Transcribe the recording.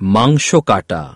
মাংস কাটা।